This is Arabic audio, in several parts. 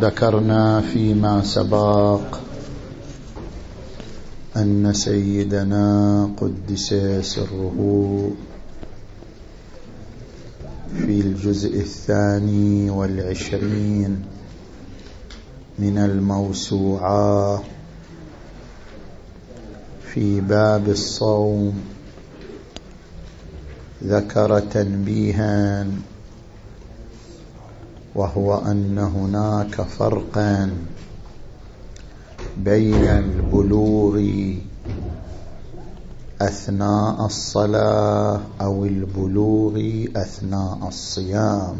ذكرنا فيما سبق أن سيدنا قدس سره في الجزء الثاني والعشرين من الموسوعة في باب الصوم ذكر تنبيها وهو أن هناك فرقا بين البلوغ أثناء الصلاة أو البلوغ أثناء الصيام.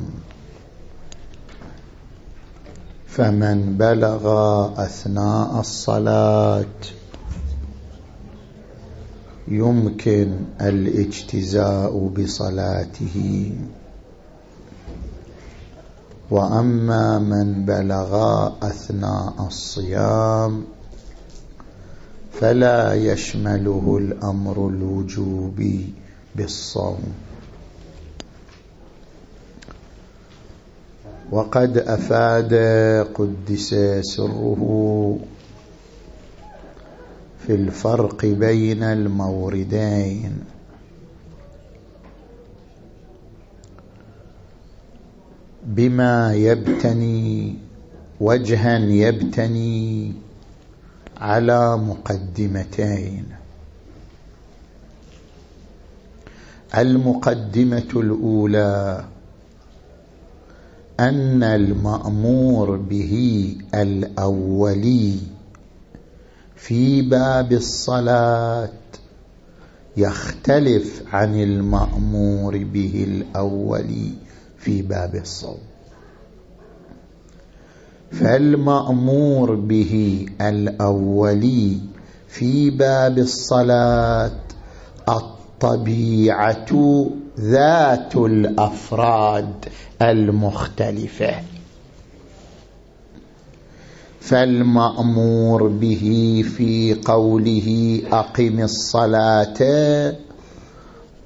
فمن بلغ أثناء الصلاة يمكن الاجتزاء بصلاته. وأما من بلغ أثناء الصيام فلا يشمله الأمر الوجوبي بالصوم. وقد أفاد قدس سره في الفرق بين الموردين. بما يبتني وجها يبتني على مقدمتين. المقدمة الأولى أن المأمور به الأولي في باب الصلاة يختلف عن المأمور به الأولي. في باب الصوم. فالمأمور به الأولي في باب الصلاة الطبيعة ذات الأفراد المختلفة. فالمأمور به في قوله أقم الصلاة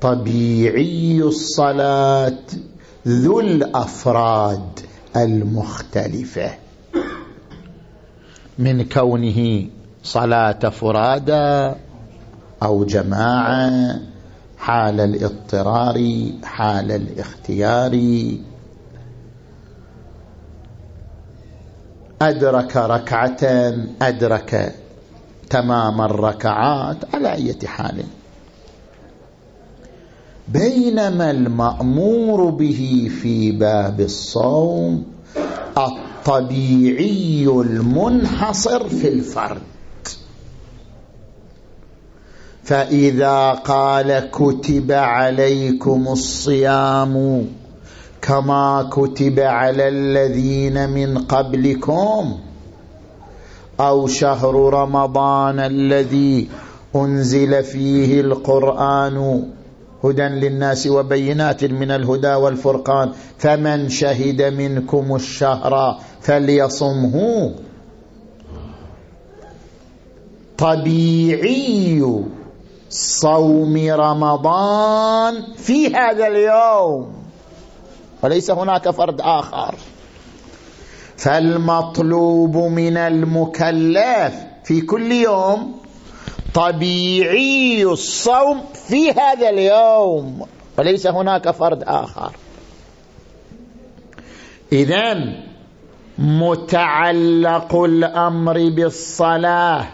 طبيعي الصلاة ذو الأفراد المختلفة. من كونه صلاة فرادى أو جماعة حال الاضطرار حال الاختيار. أدرك ركعة أدرك تمام الركعات على أي حال. بينما المأمور به في باب الصوم الطبيعي المنحصر في الفرد. فإذا قال كتب عليكم الصيام كما كتب على الذين من قبلكم أو شهر رمضان الذي أنزل فيه القرآن هدى للناس وبينات من الهدى والفرقان. فمن شهد منكم الشهر فليصمه طبيعي صوم رمضان في هذا اليوم. وليس هناك فرد آخر. فالمطلوب من المكلف في كل يوم طبيعي الصوم في هذا اليوم وليس هناك فرد آخر. إذا متعلق الأمر بالصلاة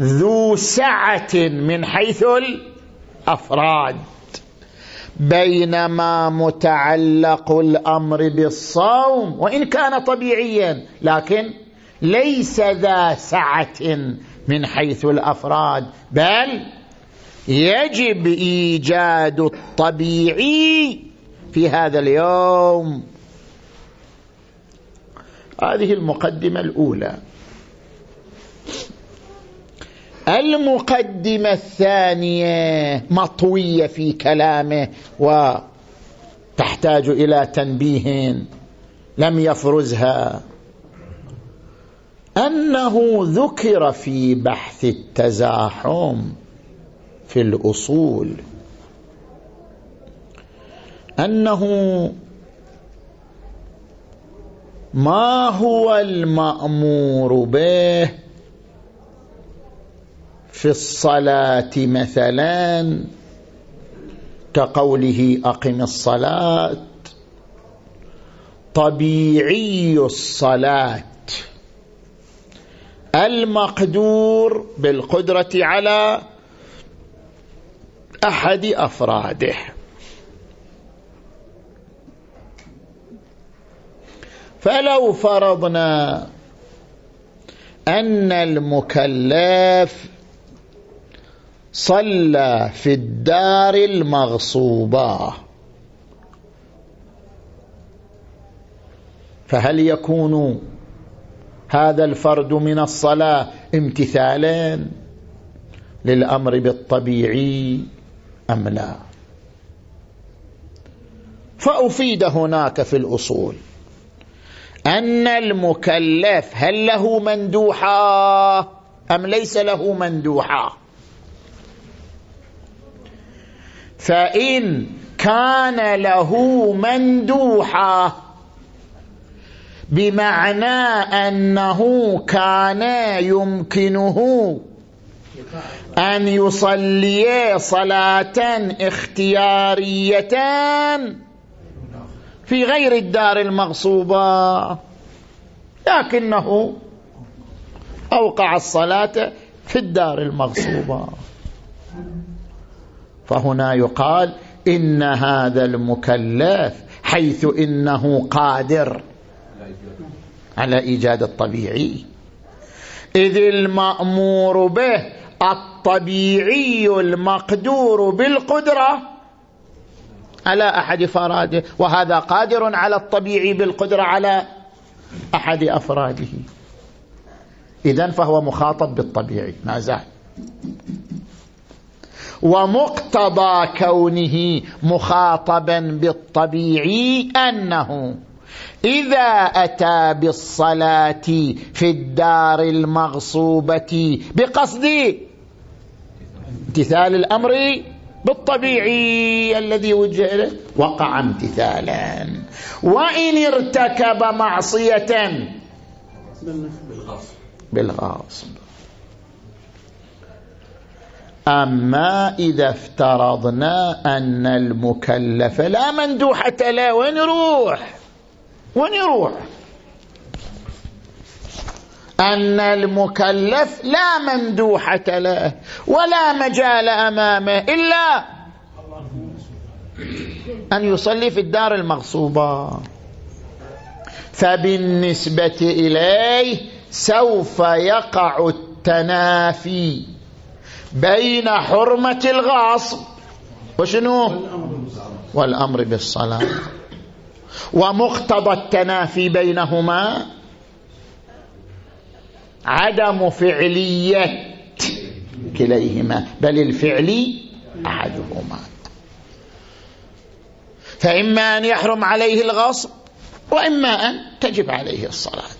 ذو سعة من حيث الأفراد. بينما متعلق الأمر بالصوم وإن كان طبيعيا لكن ليس ذا سعة من حيث الأفراد بل يجب إيجاد الطبيعي في هذا اليوم. هذه المقدمة الأولى. المقدمة الثانية مطوية في كلامه وتحتاج إلى تنبيه لم يفرزها. أنه ذكر في بحث التزاحم في الأصول. أنه ما هو المأمور به في الصلاة مثلا؟ كقوله أقم الصلاة. طبيعي الصلاة المقدور بالقدرة على أحد أفراده. فلو فرضنا أن المكلف صلى في الدار المغصوبة فهل يكون هذا الفرد من الصلاة. امتثالا للأمر بالطبيعي أم لا؟ فأفيد هناك في الأصول أن المكلف هل له مندوحة أم ليس له مندوحة؟ فإن كان له مندوحة بمعنى أنه كان يمكنه أن يصلي صلاة اختيارية في غير الدار المغصوبة لكنه أوقع الصلاة في الدار المغصوبة. فهنا يقال إن هذا المكلف حيث إنه قادر. على إيجاد الطبيعي. إذ المأمور به الطبيعي المقدور بالقدرة. على أحد فراده. وهذا قادر على الطبيعي بالقدرة على أحد أفراده. إذن فهو مخاطب بالطبيعي. ما زال. ومقتضى كونه مخاطبا بالطبيعي أنه إذا أتى بالصلاة في الدار المغصوبة بقصد امتثال الأمر بالطبيعي الذي وجه وقع امتثالا. وإن ارتكب معصية بالغاصب أما إذا افترضنا أن المكلف لا مندوحة له وين يروح؟ وين يروح؟ أن المكلف لا مندوحة له ولا مجال أمامه إلا أن يصلي في الدار المغصوبة. فبالنسبة إليه سوف يقع التنافي بين حرمة الغاصب وشنو؟ والأمر بالصلاة. ومقتضى التنافي بينهما عدم فعلية كليهما بل الفعلي أحدهما. فإما أن يحرم عليه الغصب وإما أن تجب عليه الصلاة.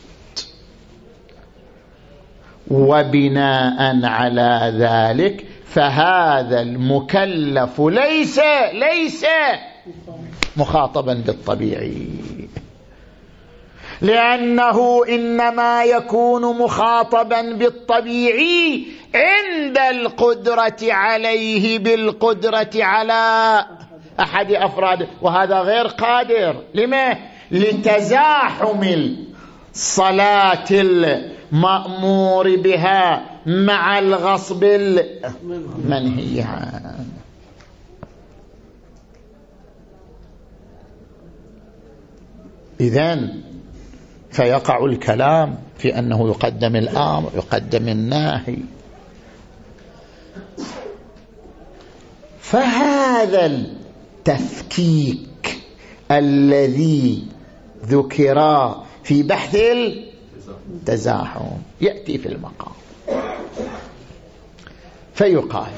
وبناء على ذلك فهذا المكلف ليس ليس مخاطبا بالطبيعي. لأنه إنما يكون مخاطبا بالطبيعي عند القدرة عليه بالقدرة على أحد أفراده. وهذا غير قادر. لما؟ لتزاحم الصلاة المأمور بها مع الغصب المنهي عنه. إذن فيقع الكلام في أنه يقدم الأمر يقدم الناهي. فهذا التفكيك الذي ذكر في بحث التزاحم يأتي في المقام. فيقال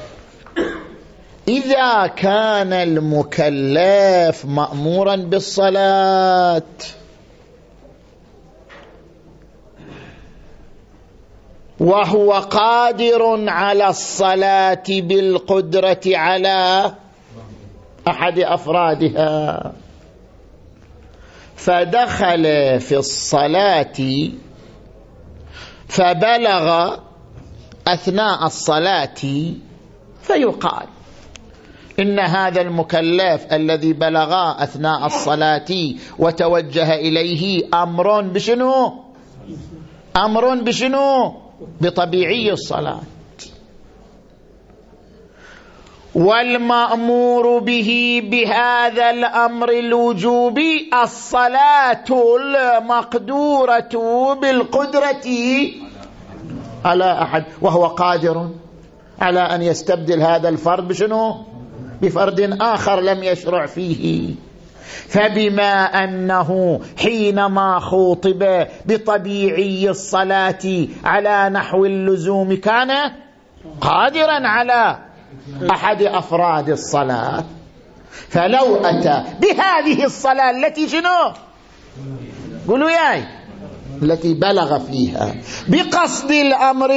إذا كان المكلف مأمورا بالصلاة. وهو قادر على الصلاة بالقدرة على أحد أفرادها. فدخل في الصلاة فبلغ أثناء الصلاة فيقال إن هذا المكلف الذي بلغ أثناء الصلاة وتوجه إليه أمر بشنو؟ أمر بشنو؟ بطبيعي الصلاة. والمأمور به بهذا الأمر الوجوبي الصلاة المقدورة بالقدرة على أحد وهو قادر على أن يستبدل هذا الفرد بشنو؟ بفرد آخر لم يشرع فيه. فبما أنه حينما خوطب بطبيعي الصلاة على نحو اللزوم كان قادرا على أحد أفراد الصلاة. فلو أتى بهذه الصلاة التي شنو؟ قولوا ياي. التي بلغ فيها بقصد الأمر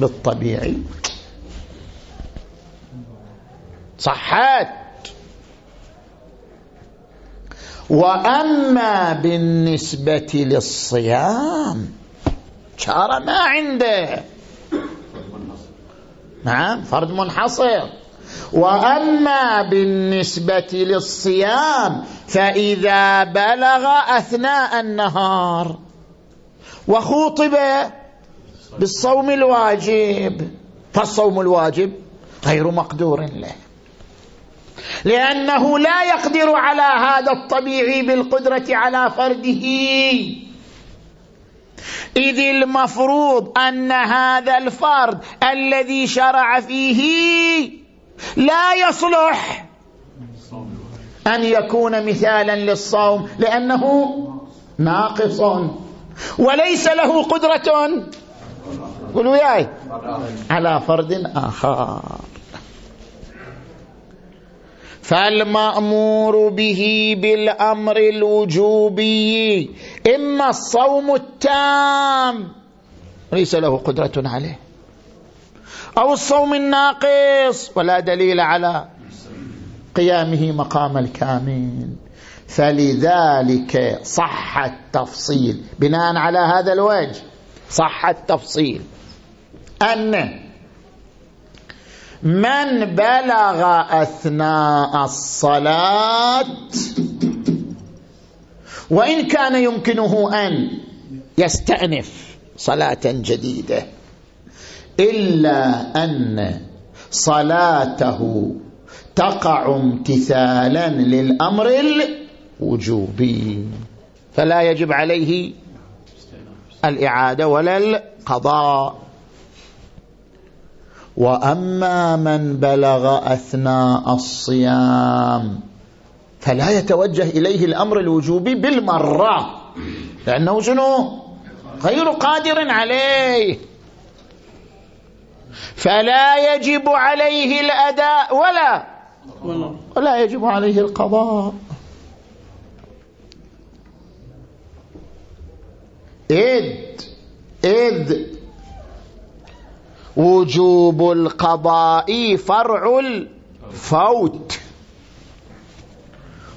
بالطبيعي. صحت وأما بالنسبة للصيام شار ما عنده. نعم فرد منحصر. وأما بالنسبة للصيام فإذا بلغ أثناء النهار وخوطب بالصوم الواجب فالصوم الواجب غير مقدور له. لأنه لا يقدر على هذا الطبيعي بالقدرة على فرده. إذ المفروض أن هذا الفرد الذي شرع فيه لا يصلح أن يكون مثالا للصوم لأنه ناقص. وليس له قدرة. قولوا ياي على فرد آخر. فالمأمور به بالأمر الوجوبي. إما الصوم التام ليس له قدرة عليه. أو الصوم الناقص ولا دليل على قيامه مقام الكامل. فلذلك صح التفصيل. بناء على هذا الوجه صح التفصيل. أن من بلغ أثناء الصلاة وإن كان يمكنه أن يستأنف صلاة جديدة إلا أن صلاته تقع امتثالا للأمر الوجوبي فلا يجب عليه الإعادة ولا القضاء. وأما من بلغ أثناء الصيام فلا يتوجه إليه الأمر الوجوبي بالمرة لأنه شنو؟ غير قادر عليه. فلا يجب عليه الأداء ولا ولا يجب عليه القضاء. إذ إذ وجوب القضاء فرع الفوت.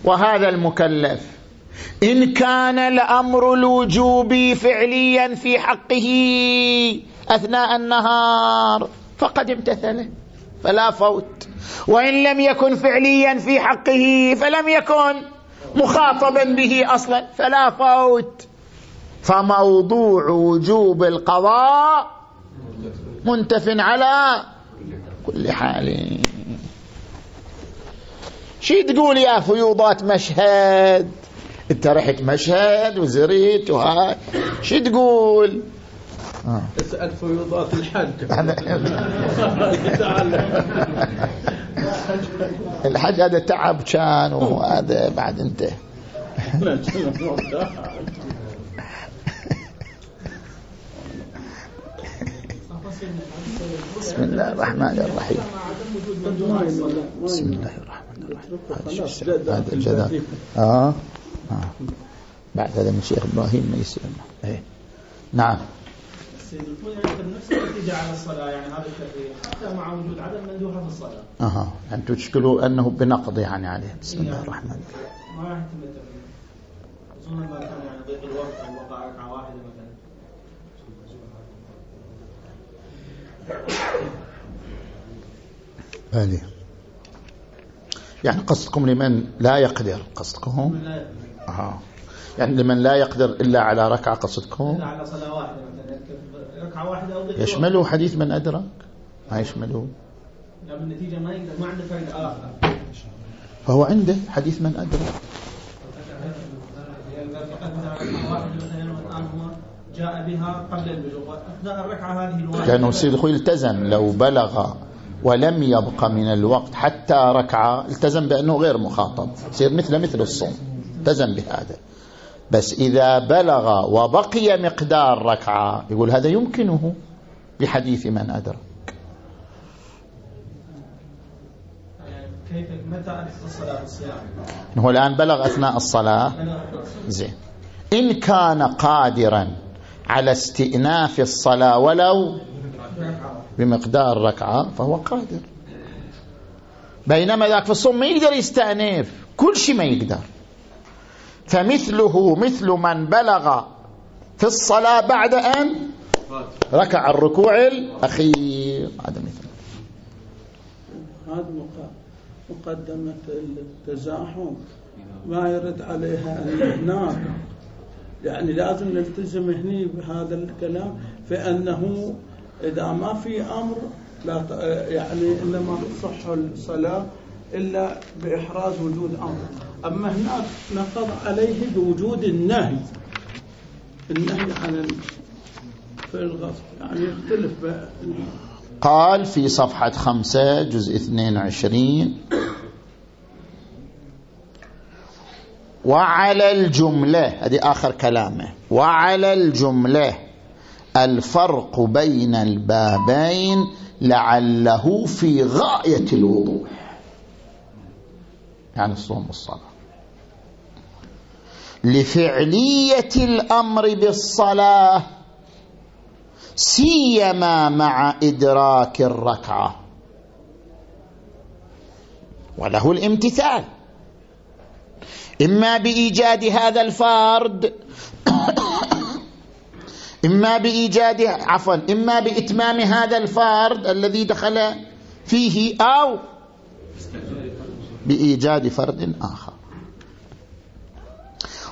وهذا المكلف إن كان الأمر الوجوبي فعليا في حقه أثناء النهار فقد امتثله فلا فوت. وإن لم يكن فعليا في حقه فلم يكن مخاطبا به أصلا فلا فوت. فموضوع وجوب القضاء منتف على كل حال. شي تقول يا فيوضات مشهد؟ انت رحت مشهد وزريت وهاي. شي تقول؟ اسأل فيوضات الحج الحج هذا تعب كان وهذا بعد انت بسم الله الرحمن الرحيم. بسم الله الرحمن الرحيم. هذا الجدال آه. آه. بعد هذا من شيخ إبراهيم ما يسلم إيه. نعم. يعني على الصلاة يعني هذا التفريق حتى مع وجود عدم مندوحة في الصلاة. أها. يعني تشكلوا أنه بنقض يعني عليه. بسم الله الرحمن الرحيم. ما راح يتم التفريق خصوصا ما كان يعني ضيق الوقت أو وقع ركعة واحدة مثلا بالي يعني قصدكم لمن لا يقدر قصدكم آه. يعني لمن لا يقدر إلا على ركعة قصدكم إلا على صلاة واحدة مثلا ركعة واحدة أو يشمله حديث من أدرك ما يشمله لا بالنتيجة ما يقدر ما عنده فرد آخر فهو عنده حديث من أدرك جاء بها قبل البلوغ. أثناء الركعة هذه الواحدة كان سيد الخوي التزم لو بلغ ولم يبق من الوقت حتى ركعة التزم بأنه غير مخاطب. يصير مثل مثل الصوم التزم بهذا. بس إذا بلغ وبقي مقدار ركعة يقول هذا يمكنه بحديث من أدرك. كيف متى الصلاة هو الآن بلغ أثناء الصلاة. زين. إن كان قادرا على استئناف الصلاة ولو بمقدار ركعة فهو قادر. بينما ذاك في الصوم ما يقدر يستأنف كل شيء ما يقدر. فمثله مثل من بلغ في الصلاة بعد أن ركع الركوع الأخير. هذا مثل. هذا مقدمة التزاحم. ما يرد عليها هناك يعني لازم نلتزم هني بهذا الكلام فإنه إذا ما في أمر لا يعني إنما تصح الصلاة إلا بإحراز وجود أمر. أما هناك نقض عليه بوجود النهي. النهي عن في الغصب يعني يختلف قال في صفحة خمسة جزء 22 وعلى الجملة هذه آخر كلامه. وعلى الجملة الفرق بين البابين لعله في غاية الوضوح. يعني الصوم والصلاة لفعلية الأمر بالصلاة سيما مع إدراك الركعة. وله الامتثال. إما بإيجاد هذا الفرد إما بإيجاد عفوا إما بإتمام هذا الفرد الذي دخل فيه أو بإيجاد فرد آخر.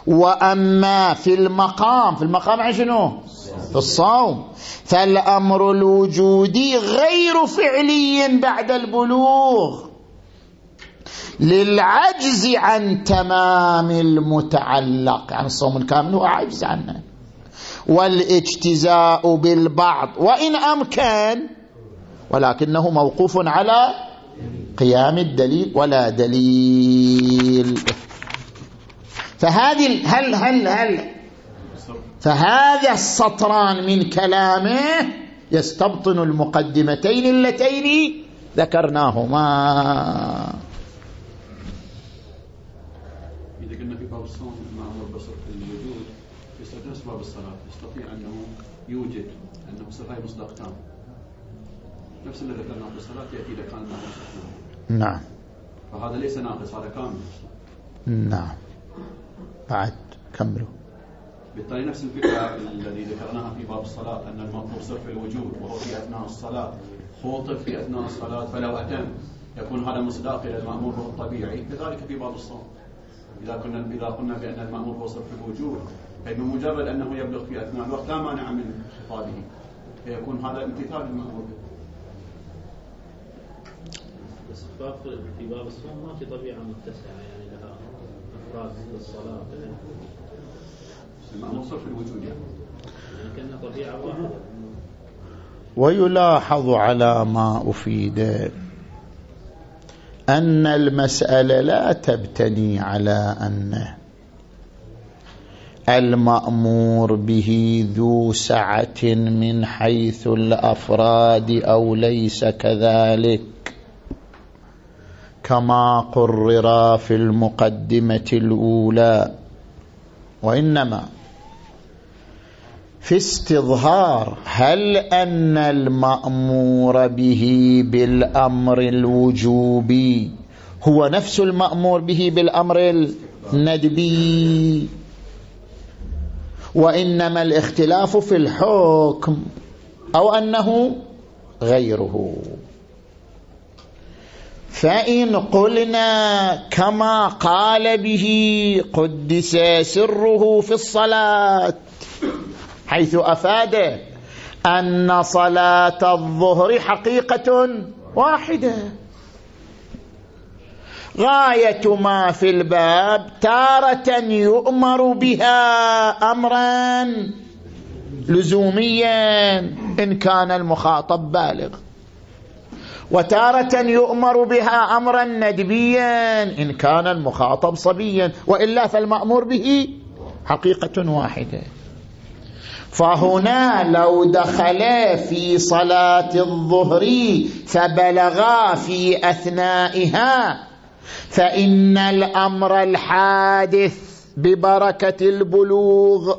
وأما في المقام في المقام عن شنو؟ في الصوم. فالأمر الوجودي غير فعلي بعد البلوغ. للعجز عن تمام المتعلق. يعني الصوم الكامل هو عجز عنه. والاجتزاء بالبعض. وإن أمكن ولكنه موقوف على قيام الدليل ولا دليل. فهذه هل هل هل؟ فهذا السطران من كلامه يستبطن المقدمتين اللتين ذكرناهما إذا قلنا في باب الصوم المأمور بصر الوجود يستطيع أسباب الصلاة يستطيع أنه يوجد أنه هاي مصداق تام. نفس اللي ذكرناه في الصلاة يأتي إذا كان المأمور نعم. فهذا ليس ناقص هذا كامل. نعم. بعد كملوا. بالتالي نفس الفكرة الذي ذكرناها في باب الصلاة أن المطلوب صرف الوجود وهو في أثناء الصلاة خوطب في أثناء الصلاة فلو أتم يكون هذا مصداق إلى المأمور هو الطبيعي كذلك في باب الصوم. إذا كنا إذا قلنا بأن المأمور هو صرف الوجود أي بمجرد أنه يبلغ في أثناء الوقت لا مانع من خطابه. فيكون هذا امتثال المأمور به بس في باب الصوم ما في طبيعة متسعة يعني لها أفراد للصلاة المأمور صرف الوجود يعني كأنها طبيعة واحدة. ويلاحظ على ما أفيد. أن المسألة لا تبتني على أنه المأمور به ذو سعة من حيث الأفراد أو ليس كذلك. كما قرر في المقدمة الأولى. وإنما في استظهار هل أن المأمور به بالأمر الوجوبي هو نفس المأمور به بالأمر الندبي؟ وإنما الاختلاف في الحكم أو أنه غيره. فإن قلنا كما قال به قدس سره في الصلاة حيث أفاد أن صلاة الظهر حقيقة واحدة. غاية ما في الباب تارة يؤمر بها أمرا لزوميا إن كان المخاطب بالغ. وتارة يؤمر بها أمرا ندبيا إن كان المخاطب صبيا وإلا فالمأمور به حقيقة واحدة. فهنا لو دخل في صلاة الظهر فبلغا في أثنائها فإن الأمر الحادث ببركة البلوغ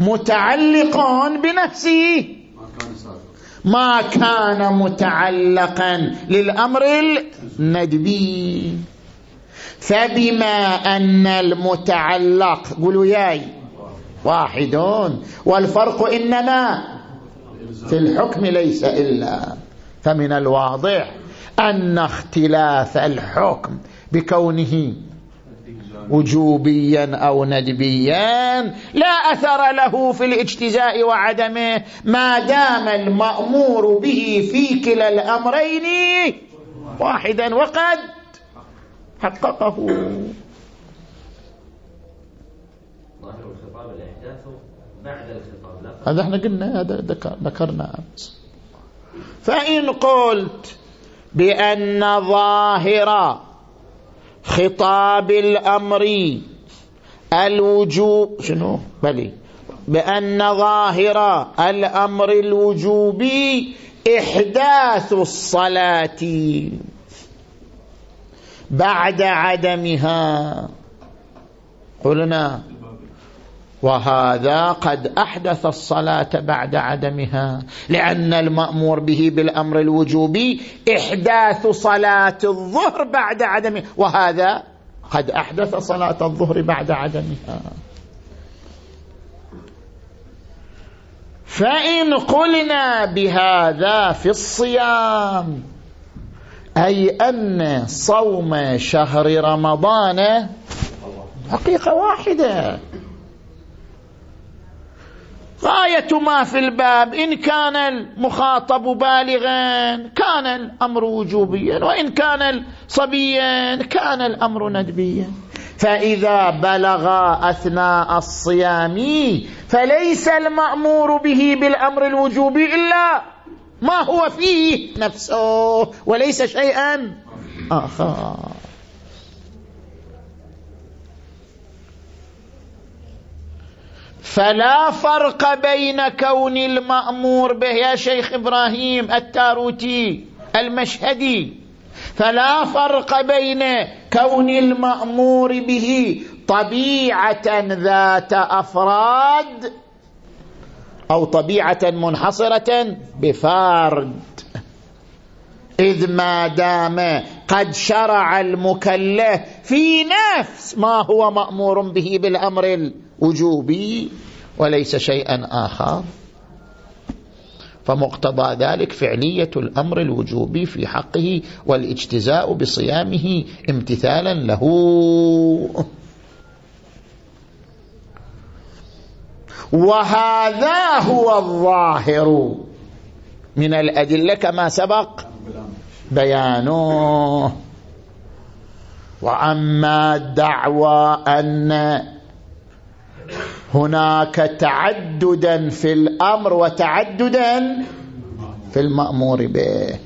متعلق بنفسه. ما كان متعلقا للأمر الندبي. فبما أن المتعلق قولوا ياي واحدون. والفرق إنما في الحكم ليس إلا فمن الواضح أن اختلاف الحكم بكونه وجوبيا أو ندبيا لا أثر له في الاجتزاء وعدمه ما دام المأمور به في كلا الأمرين واحدا وقد حققه. هذا إحنا قلنا هذا ذكرنا أمس. فإن قلت بأن ظاهر خطاب الأمر الوجوب شنو؟ بلي. بأن ظاهر الأمر الوجوبي إحداث الصلاة بعد عدمها. قلنا وهذا قد أحدث الصلاة بعد عدمها لأن المأمور به بالأمر الوجوبي إحداث صلاة الظهر بعد عدمها وهذا قد أحدث صلاة الظهر بعد عدمها. فإن قلنا بهذا في الصيام أي أن صوم شهر رمضان حقيقة واحدة. غاية ما في الباب إن كان المخاطب بالغا كان الأمر وجوبيا وإن كان صبيا كان الأمر ندبيا. فإذا بلغ أثناء الصيام فليس المأمور به بالأمر الوجوبي إلا ما هو فيه نفسه وليس شيئا آخر. فلا فرق بين كون المأمور به يا شيخ إبراهيم التاروتي المشهدي. فلا فرق بين كون المأمور به طبيعة ذات أفراد أو طبيعة منحصرة بفرد. إذ ما دام قد شرع المكلف في نفس ما هو مأمور به بالأمر وجوبي وليس شيئا آخر. فمقتضى ذلك فعلية الأمر الوجوبي في حقه والاجتزاء بصيامه امتثالا له. وهذا هو الظاهر من الأدلة كما سبق. بيانه. وأما الدعوى أن هناك تعددا في الأمر وتعددا في المأمور به.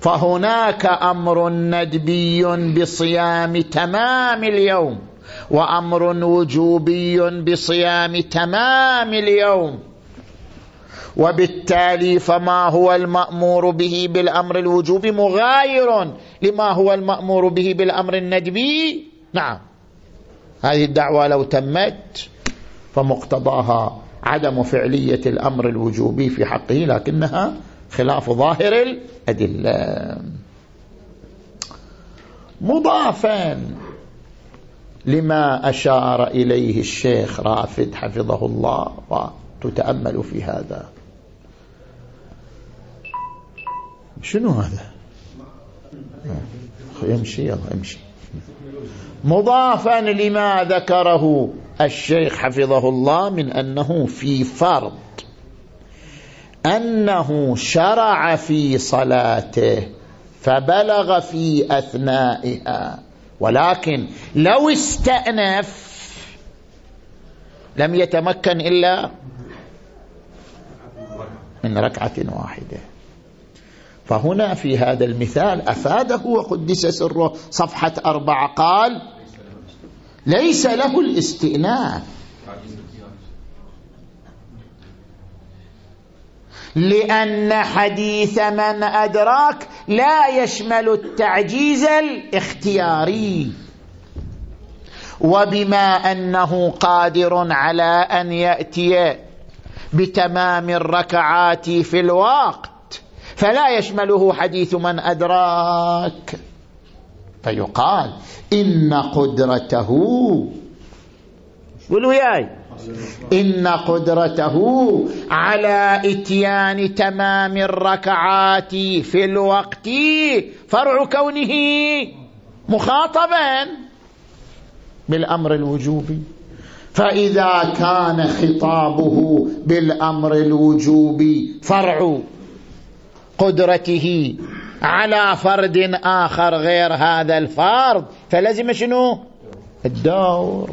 فهناك أمر ندبي بصيام تمام اليوم وأمر وجوبي بصيام تمام اليوم. وبالتالي فما هو المأمور به بالأمر الوجوبي مغاير لما هو المأمور به بالأمر الندبي؟ نعم. هذه الدعوة لو تمت فمقتضاها عدم فعلية الأمر الوجوبي في حقه لكنها خلاف ظاهر الأدلة. مضافا لما أشار إليه الشيخ رافد حفظه الله وتتأمل في هذا. شنو هذا؟ يمشي يلا يمشي. مضافا لما ذكره الشيخ حفظه الله من أنه في فرض. أنه شرع في صلاته فبلغ في أثنائها. ولكن لو استأنف لم يتمكن إلا من ركعة واحدة. فهنا في هذا المثال أفاده وقدس سره صفحة أربعة قال ليس له الاستئناف. لأن حديث من أدراك لا يشمل التعجيز الاختياري. وبما أنه قادر على أن يأتي بتمام الركعات في الوقت فلا يشمله حديث من أدراك. فيقال إن قدرته قولوا ياي إن قدرته على إتيان تمام الركعات في الوقت فرع كونه مخاطبا بالأمر الوجوبي فإذا كان خطابه بالأمر الوجوبي فرع قدرته على فرد آخر غير هذا الفرد. فلزم شنو؟ الدور.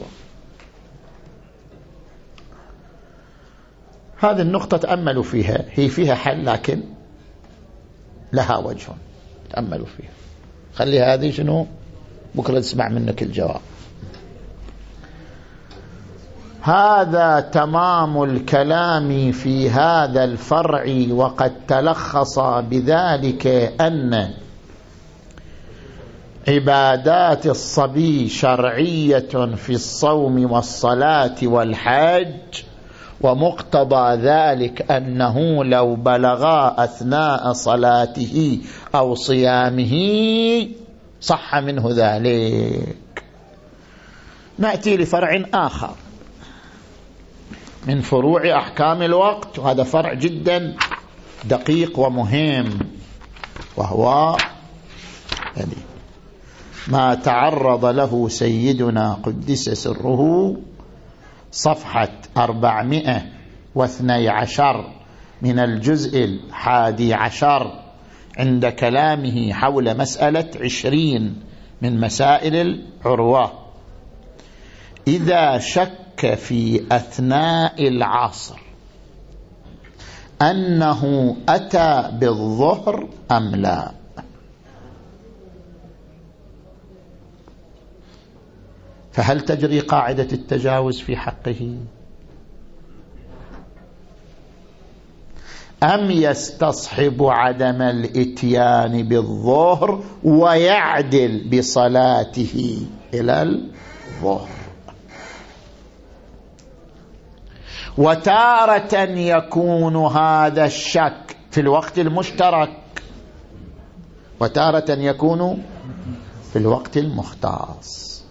هذه النقطة تأملوا فيها. هي فيها حل لكن لها وجه. تأملوا فيها. خلي هذه شنو؟ بكرة تسمع منك الجواب. هذا تمام الكلام في هذا الفرع وقد تلخص بذلك أن عبادات الصبي شرعية في الصوم والصلاة والحج ومقتضى ذلك أنه لو بلغا أثناء صلاته أو صيامه صح منه ذلك. نأتي لفرع آخر. من فروع أحكام الوقت وهذا فرع جدا دقيق ومهم وهو يعني ما تعرض له سيدنا قدس سره صفحة أربعمائة واثني عشر من الجزء الحادي عشر عند كلامه حول مسألة عشرين من مسائل العروة. إذا شك في أثناء العصر أنه أتى بالظهر أم لا؟ فهل تجري قاعدة التجاوز في حقه؟ أم يستصحب عدم الإتيان بالظهر ويعدل بصلاته إلى الظهر؟ وتارة يكون هذا الشك في الوقت المشترك. وتارة يكون في الوقت المختص.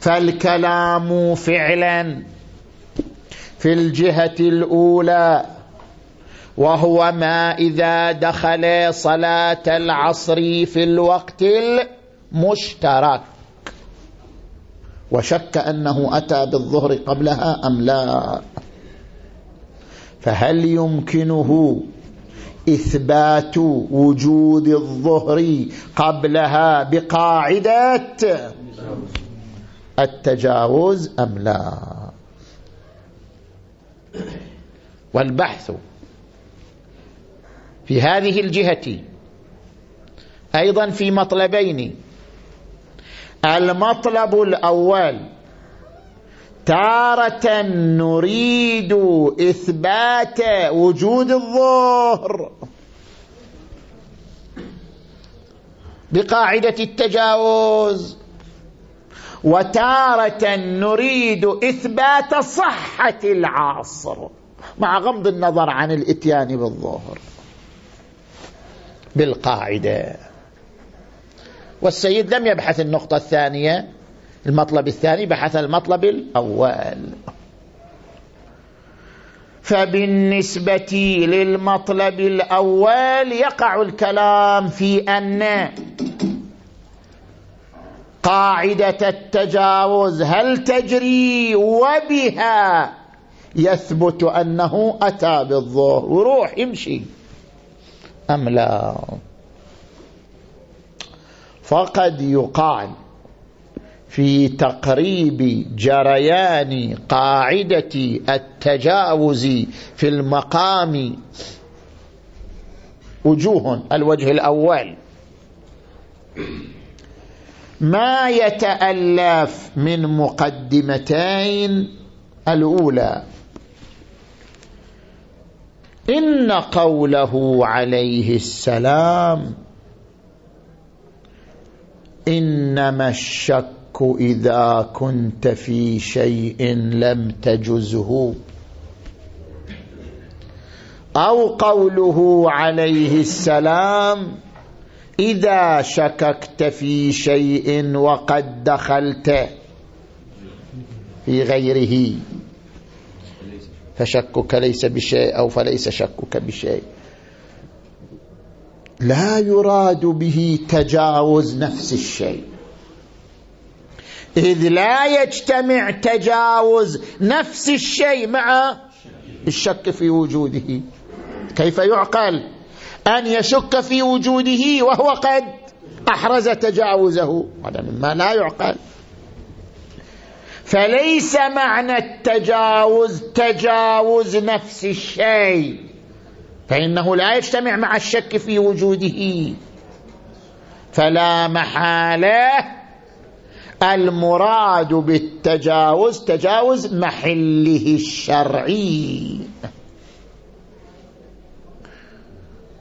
فالكلام فعلا في الجهة الأولى وهو ما إذا دخل صلاة العصر في الوقت المشترك. وشك أنه أتى بالظهر قبلها أم لا. فهل يمكنه إثبات وجود الظهر قبلها بقاعدة التجاوز أم لا؟ والبحث في هذه الجهة أيضا في مطلبين المطلب الأول تارة نريد إثبات وجود الظهر. بقاعدة التجاوز وتارة نريد إثبات صحة العصر مع غمض النظر عن الإتيان بالظهر. بالقاعدة. والسيد لم يبحث النقطة الثانية المطلب الثاني بحث المطلب الأول. فبالنسبة للمطلب الأول يقع الكلام في أن قاعدة التجاوز هل تجري وبها يثبت أنه أتى بالظهر وروح يمشي أم لا؟ فقد يقال في تقريب جريان قاعدة التجاوز في المقام وجوه الوجه الأول. ما يتألف من مقدمتين الأولى. إن قوله عليه السلام إنما الشك إذا كنت في شيء لم تجزه. أو قوله عليه السلام إذا شككت في شيء وقد دخلت في غيره فشكك ليس بشيء أو فليس شكك بشيء. لا يراد به تجاوز نفس الشيء. إذ لا يجتمع تجاوز نفس الشيء مع الشك في وجوده. كيف يعقل؟ أن يشك في وجوده وهو قد أحرز تجاوزه. هذا مما لا يعقل. فليس معنى التجاوز تجاوز نفس الشيء. فإنه لا يجتمع مع الشك في وجوده. فلا محالة. المراد بالتجاوز تجاوز محله الشرعي.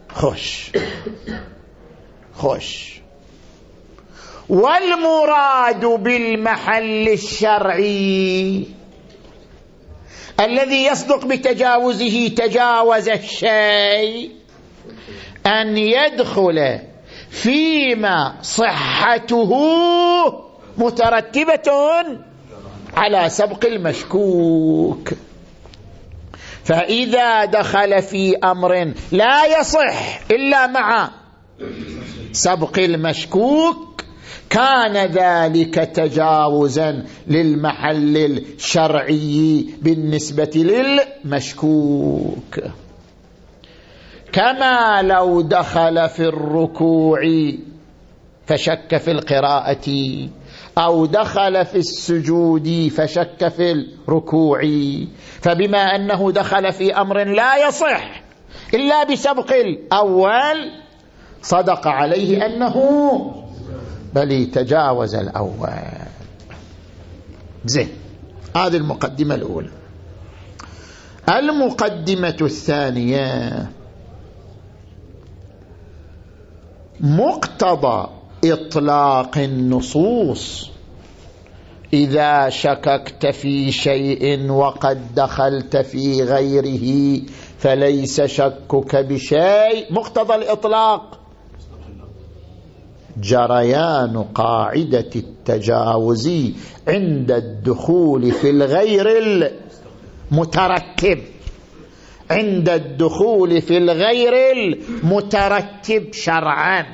خش خش والمراد بالمحل الشرعي الذي يصدق بتجاوزه تجاوز الشيء أن يدخل فيما صحته مترتبة على سبق المشكوك. فإذا دخل في أمر لا يصح إلا مع سبق المشكوك كان ذلك تجاوزا للمحل الشرعي بالنسبة للمشكوك. كما لو دخل في الركوع فشك في القراءة أو دخل في السجود فشك في الركوع فبما أنه دخل في أمر لا يصح إلا بسبق الأول صدق عليه أنه بل تجاوز الأول. زين. هذه المقدمة الأولى. المقدمة الثانية. مقتضى إطلاق النصوص. إذا شككت في شيء وقد دخلت في غيره فليس شكك بشيء. مقتضى الإطلاق. جريان قاعدة التجاوز عند الدخول في الغير المترتب. عند الدخول في الغير المترتب شرعا.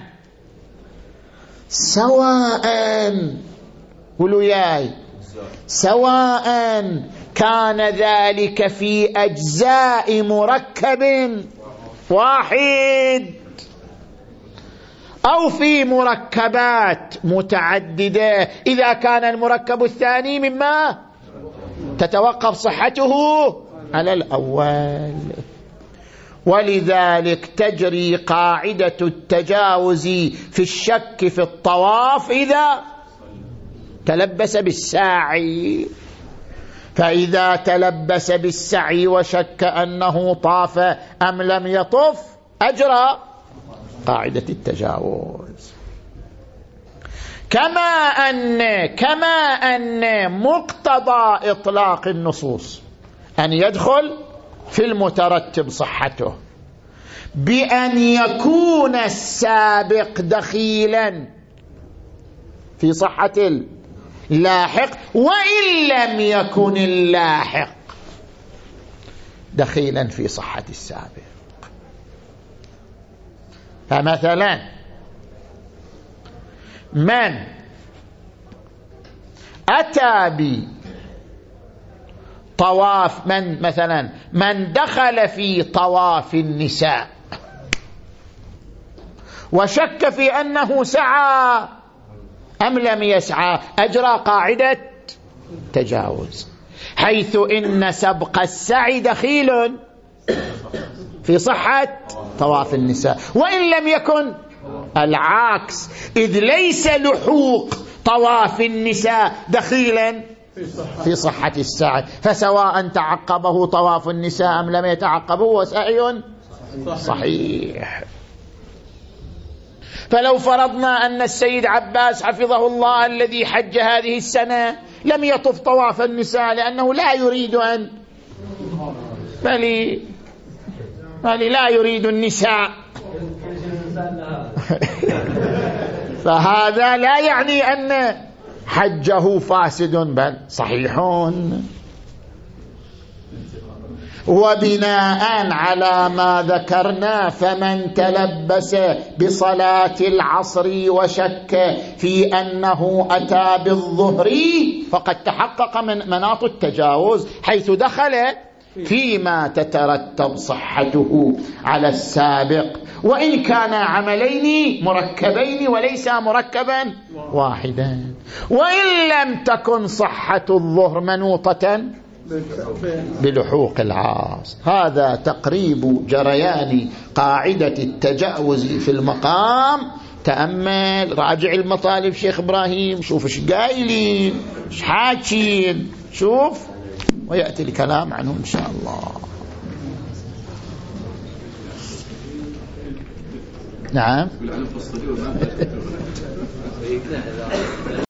سواء قولوا ياي. سواء كان ذلك في أجزاء مركب واحد. أو في مركبات متعددة. إذا كان المركب الثاني مما تتوقف صحته على الأول. ولذلك تجري قاعدة التجاوز في الشك في الطواف إذا تلبس بالساعي. فإذا تلبس بالسعي وشك أنه طاف أم لم يطف أجرى. قاعدة التجاوز. كما أن كما أن مقتضى إطلاق النصوص أن يدخل في المترتب صحته. بأن يكون السابق دخيلا في صحة اللاحق وإن لم يكن اللاحق دخيلا في صحة السابق. فمثلا من أتى بطواف من مثلا من دخل في طواف النساء وشك في أنه سعى أم لم يسعى أجرى قاعدة تجاوز حيث إن سبق السعي دخيل. في صحة طواف النساء. وإن لم يكن العكس. إذ ليس لحوق طواف النساء دخيلا في صحة السعي فسواء تعقبه طواف النساء أم لم يتعقبه وسعي صحيح. فلو فرضنا أن السيد عباس حفظه الله الذي حج هذه السنة لم يطف طواف النساء لأنه لا يريد أن بل بل لا يريد النساء. فهذا لا يعني أن حجه فاسد بل صحيحون. وبناء على ما ذكرنا فمن تلبس بصلاة العصر وشك في أنه أتى بالظهر فقد تحقق من مناط التجاوز حيث دخل فيما تترتب صحته على السابق. وإن كان عملين مركبين وليس مركبا واحدا. وإن لم تكن صحة الظهر منوطة بلحوق العاص. هذا تقريب جريان قاعدة التجاوز في المقام. تأمل راجع المطالب شيخ إبراهيم شوف إيش قايلين إيش حاكين شوف. ويأتي الكلام عنه إن شاء الله. نعم.